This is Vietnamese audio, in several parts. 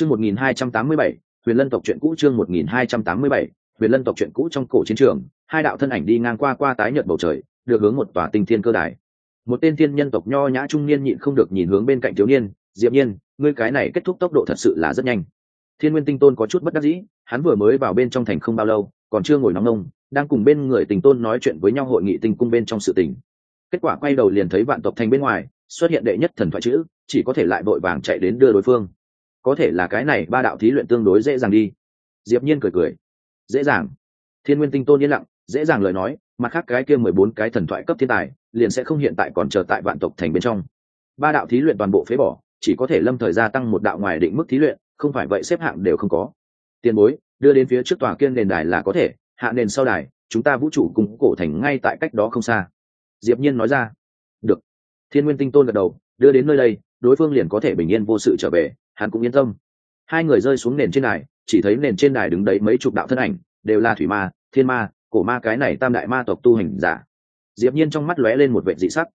chương một nghìn hai trăm tám mươi bảy, huyền lân tộc truyện cũ chương một nghìn hai trăm tám mươi bảy, huyền lân tộc truyện cũ trong cổ chiến trường, hai đạo thân ảnh đi ngang qua qua tái nhật bầu trời, được hướng một tòa tinh thiên cơ đài. Một tên thiên nhân tộc nho nhã trung niên nhịn không được nhìn hướng bên cạnh thiếu niên, diệp nhiên, ngươi cái này kết thúc tốc độ thật sự là rất nhanh. Thiên nguyên tinh tôn có chút bất đắc dĩ, hắn vừa mới vào bên trong thành không bao lâu, còn chưa ngồi nóng nông đang cùng bên người tình tôn nói chuyện với nhau hội nghị tinh cung bên trong sự tình. Kết quả quay đầu liền thấy vạn tộc thành bên ngoài, xuất hiện đệ nhất thần thoại chữ, chỉ có thể lại vội vàng chạy đến đưa đối phương có thể là cái này ba đạo thí luyện tương đối dễ dàng đi. Diệp nhiên cười cười. Dễ dàng. Thiên nguyên tinh tôn yên lặng, dễ dàng lời nói, mặt khác cái kia mười bốn cái thần thoại cấp thiên tài, liền sẽ không hiện tại còn chờ tại vạn tộc thành bên trong. Ba đạo thí luyện toàn bộ phế bỏ, chỉ có thể lâm thời gia tăng một đạo ngoài định mức thí luyện, không phải vậy xếp hạng đều không có. Tiền bối, đưa đến phía trước tòa kiên nền đài là có thể, hạ nền sau đài, chúng ta vũ trụ cùng cổ thành ngay tại cách đó không xa. Diệp nhiên nói ra. Được. Thiên nguyên tinh tôn gật đầu, đưa đến nơi đây, đối phương liền có thể bình yên vô sự trở về hắn cũng yên tâm. Hai người rơi xuống nền trên đài, chỉ thấy nền trên đài đứng đấy mấy chục đạo thân ảnh, đều là thủy ma, thiên ma, cổ ma cái này tam đại ma tộc tu hành giả. Diệp nhiên trong mắt lóe lên một vẻ dị sắc.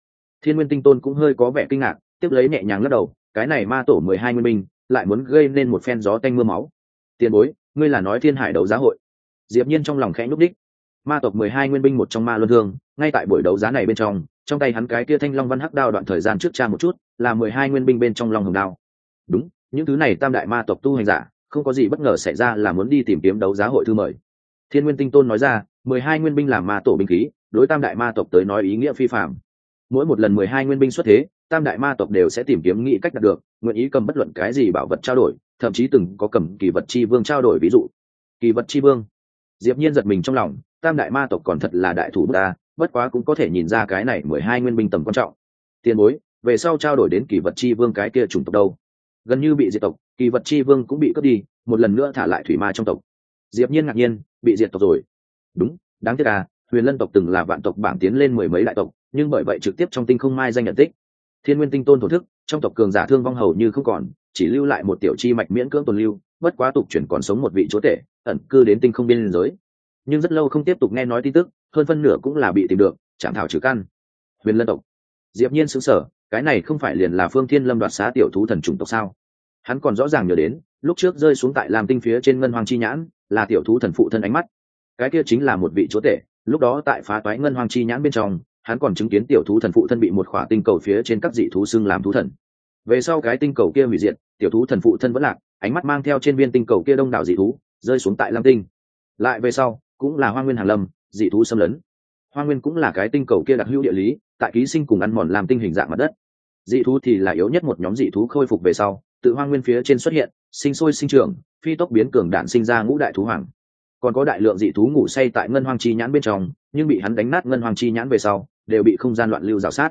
Thiên nguyên tinh tôn cũng hơi có vẻ kinh ngạc, tiếp lấy nhẹ nhàng lắc đầu, cái này ma tổ mười hai nguyên minh, lại muốn gây nên một phen gió tanh mưa máu. Tiền bối, ngươi là nói thiên hải đấu giá hội. Diệp nhiên trong lòng khẽ nhúc đích ma tộc mười hai nguyên binh một trong ma luân hương, ngay tại buổi đấu giá này bên trong trong tay hắn cái kia thanh long văn hắc đao đoạn thời gian trước tra một chút, là mười hai nguyên binh bên trong long hồng đao. Đúng những thứ này tam đại ma tộc tu hành giả, không có gì bất ngờ xảy ra là muốn đi tìm kiếm đấu giá hội thư mời. Thiên nguyên tinh tôn nói ra, mười hai nguyên binh làm ma tổ binh khí, đối tam đại ma tộc tới nói ý nghĩa phi phạm mỗi một lần mười hai nguyên binh xuất thế, tam đại ma tộc đều sẽ tìm kiếm nghĩ cách đạt được, nguyện ý cầm bất luận cái gì bảo vật trao đổi, thậm chí từng có cầm kỳ vật chi vương trao đổi ví dụ. Kỳ vật chi vương. Diệp nhiên giật mình trong lòng, tam đại ma tộc còn thật là đại thủ ta, bất quá cũng có thể nhìn ra cái này mười hai nguyên binh tầm quan trọng. Tiền bối, về sau trao đổi đến kỳ vật chi vương cái kia chủng tộc đâu? Gần như bị diệt tộc, kỳ vật chi vương cũng bị cướp đi, một lần nữa thả lại thủy ma trong tộc. Diệp nhiên ngạc nhiên, bị diệt tộc rồi. Đúng, đáng tiếc à huyền lân tộc từng là vạn tộc bảng tiến lên mười mấy đại tộc, nhưng bởi vậy trực tiếp trong tinh không mai danh nhận tích. Thiên nguyên tinh tôn thổ thức, trong tộc cường giả thương vong hầu như không còn, chỉ lưu lại một tiểu chi mạch miễn cưỡng tồn lưu, bất quá tục chuyển còn sống một vị chúa tể, ẩn cư đến tinh không biên giới. Nhưng rất lâu không tiếp tục nghe nói tin tức, hơn phân nửa cũng là bị tìm được, chạm thảo trừ căn. Huyền lân tộc. Diệp nhiên sững sờ, cái này không phải liền là phương thiên lâm đoạt xá tiểu thú thần chủng tộc sao? Hắn còn rõ ràng nhớ đến, lúc trước rơi xuống tại làm tinh phía trên ngân hoàng chi nhãn, là tiểu thú thần phụ thân ánh mắt. Cái kia chính là một vị chúa tể, lúc đó tại phá toái ngân hoàng chi nhãn bên trong, hắn còn chứng kiến tiểu thú thần phụ thân bị một khỏa tinh cầu phía trên các dị thú xưng làm thú thần. Về sau cái tinh cầu kia hủy diệt, tiểu thú thần phụ thân vẫn lạc, ánh mắt mang theo trên viên tinh cầu kia đông đảo dị thú, rơi xuống tại lam tinh. Lại về sau, cũng là hoa nguyên hàn lâm, dị thú xâm lấn. Hoa nguyên cũng là cái tinh cầu kia đặc hữu địa lý, tại ký sinh cùng ăn mòn làm tinh hình dạng mặt đất. Dị thú thì là yếu nhất một nhóm dị thú khôi phục về sau tự hoang nguyên phía trên xuất hiện, sinh sôi sinh trưởng, phi tốc biến cường đạn sinh ra ngũ đại thú hoàng. Còn có đại lượng dị thú ngủ say tại ngân hoàng chi nhãn bên trong, nhưng bị hắn đánh nát ngân hoàng chi nhãn về sau, đều bị không gian loạn lưu rào sát.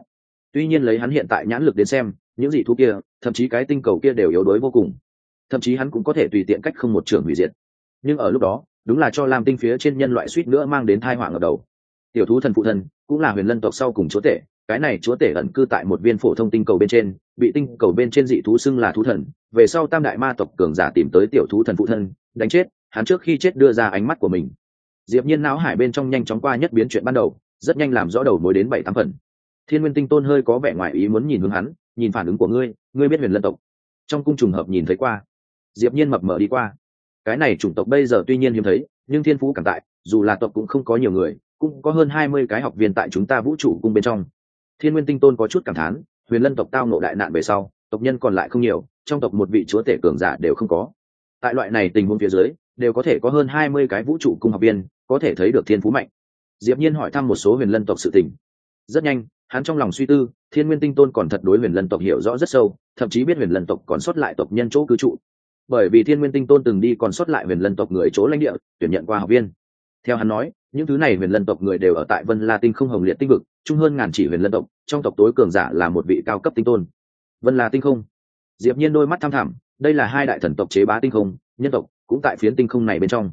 Tuy nhiên lấy hắn hiện tại nhãn lực đến xem, những dị thú kia, thậm chí cái tinh cầu kia đều yếu đuối vô cùng. Thậm chí hắn cũng có thể tùy tiện cách không một trường hủy diệt. Nhưng ở lúc đó, đúng là cho làm tinh phía trên nhân loại suýt nữa mang đến thai họa ở đầu. Tiểu thú thần phụ thân cũng là huyền lân tộc sau cùng chúa tể, cái này chúa tể ẩn cư tại một viên phổ thông tinh cầu bên trên bị tinh cầu bên trên dị thú xưng là thú thần, về sau tam đại ma tộc cường giả tìm tới tiểu thú thần phụ thân, đánh chết, hắn trước khi chết đưa ra ánh mắt của mình. Diệp nhiên não hải bên trong nhanh chóng qua nhất biến chuyện ban đầu, rất nhanh làm rõ đầu mối đến bảy tám phần. Thiên nguyên tinh tôn hơi có vẻ ngoài ý muốn nhìn hướng hắn, nhìn phản ứng của ngươi ngươi biết huyền lân tộc. Trong cung trùng hợp nhìn thấy qua. Diệp nhiên mập mờ đi qua. Cái này chủng tộc bây giờ tuy nhiên hiếm thấy, nhưng thiên phú cảm tại, dù là tộc cũng không có nhiều người, cũng có hơn hai mươi cái học viên tại chúng ta vũ trụ cung bên trong. Thiên nguyên tinh tôn có chút cảm thán huyền lân tộc tao nộ đại nạn về sau, tộc nhân còn lại không nhiều, trong tộc một vị chúa tể cường giả đều không có. Tại loại này tình huống phía dưới, đều có thể có hơn hai mươi cái vũ trụ cung học viên, có thể thấy được thiên phú mạnh. Diệp nhiên hỏi thăm một số huyền lân tộc sự tình. Rất nhanh, hắn trong lòng suy tư, thiên nguyên tinh tôn còn thật đối huyền lân tộc hiểu rõ rất sâu, thậm chí biết huyền lân tộc còn sót lại tộc nhân chỗ cư trụ. Bởi vì thiên nguyên tinh tôn từng đi còn sót lại huyền lân tộc người chỗ lãnh địa, tuyển nhận qua học viên theo hắn nói, những thứ này huyền lân tộc người đều ở tại vân la tinh không hồng liệt tinh vực chung hơn ngàn chỉ huyền lân tộc, trong tộc tối cường giả là một vị cao cấp tinh tôn. Vân la tinh không. Diệp nhiên đôi mắt tham thẳm, đây là hai đại thần tộc chế bá tinh không, nhân tộc cũng tại phiến tinh không này bên trong.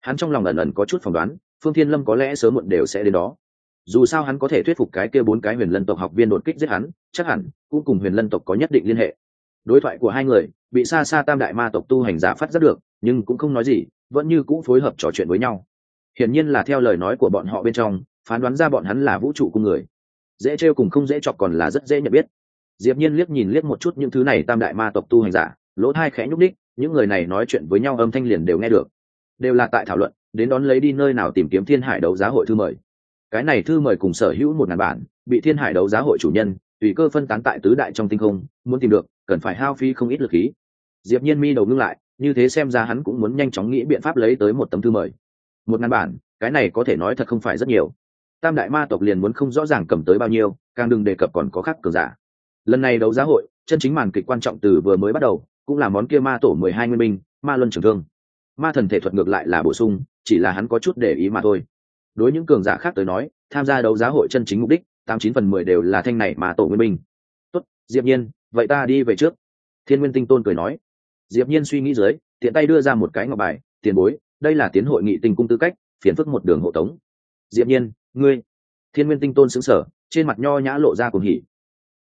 Hắn trong lòng ẩn ẩn có chút phỏng đoán, phương thiên lâm có lẽ sớm muộn đều sẽ đến đó. Dù sao hắn có thể thuyết phục cái kia bốn cái huyền lân tộc học viên đột kích giết hắn, chắc hẳn cũng cùng huyền lân tộc có nhất định liên hệ. Đối thoại của hai người, bị xa xa tam đại ma tộc tu hành giả phát giác được, nhưng cũng không nói gì, vẫn như cũng phối hợp trò chuyện với nhau hiển nhiên là theo lời nói của bọn họ bên trong, phán đoán ra bọn hắn là vũ trụ cung người. Dễ trêu cùng không dễ chọc còn là rất dễ nhận biết. Diệp nhiên liếc nhìn liếc một chút những thứ này tam đại ma tộc tu hành giả, lỗ thai khẽ nhúc ních những người này nói chuyện với nhau âm thanh liền đều nghe được. Đều là tại thảo luận, đến đón lấy đi nơi nào tìm kiếm thiên hải đấu giá hội thư mời. Cái này thư mời cùng sở hữu một ngàn bản, bị thiên hải đấu giá hội chủ nhân, tùy cơ phân tán tại tứ đại trong tinh không, muốn tìm được, cần phải hao phí không ít lực khí. Diệp nhiên mi đầu ngưng lại, như thế xem ra hắn cũng muốn nhanh chóng nghĩ biện pháp lấy tới một tấm thư mời một ngàn bản, cái này có thể nói thật không phải rất nhiều. Tam đại ma tộc liền muốn không rõ ràng cầm tới bao nhiêu, càng đừng đề cập còn có khác cường giả. Lần này đấu giá hội, chân chính màn kịch quan trọng từ vừa mới bắt đầu, cũng là món kia ma tổ mười hai nguyên minh ma luân trưởng thương. Ma thần thể thuật ngược lại là bổ sung, chỉ là hắn có chút để ý mà thôi. Đối những cường giả khác tới nói, tham gia đấu giá hội chân chính mục đích, tám chín phần mười đều là thanh này mà tổ nguyên minh tốt, diệp nhiên, vậy ta đi về trước. Thiên nguyên tinh tôn cười nói. Diệp nhiên suy nghĩ dưới, tiện tay đưa ra một cái ngọc bài, tiền bối đây là tiến hội nghị tinh cung tư cách, phiền phức một đường hộ tống. Diệp nhiên, ngươi, thiên nguyên tinh tôn xứng sở trên mặt nho nhã lộ ra cùng hỉ.